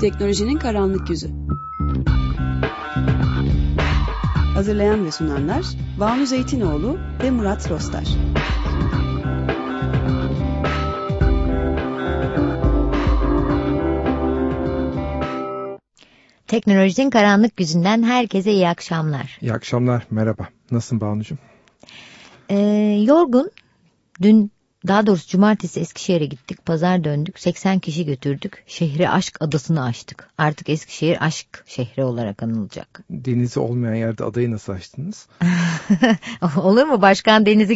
Teknolojinin karanlık yüzü. Hazırlayan ve sunanlar Banu Zeytinoğlu ve Murat Rostar. Teknolojinin karanlık yüzünden herkese iyi akşamlar. İyi akşamlar, merhaba. Nasılsın Banucuğum? Ee, yorgun. Dün daha doğrusu cumartesi Eskişehir'e gittik. Pazar döndük. 80 kişi götürdük. Şehri aşk adasını açtık. Artık Eskişehir aşk şehri olarak anılacak. Denizi olmayan yerde adayı nasıl açtınız? Olur mu? Başkan denizi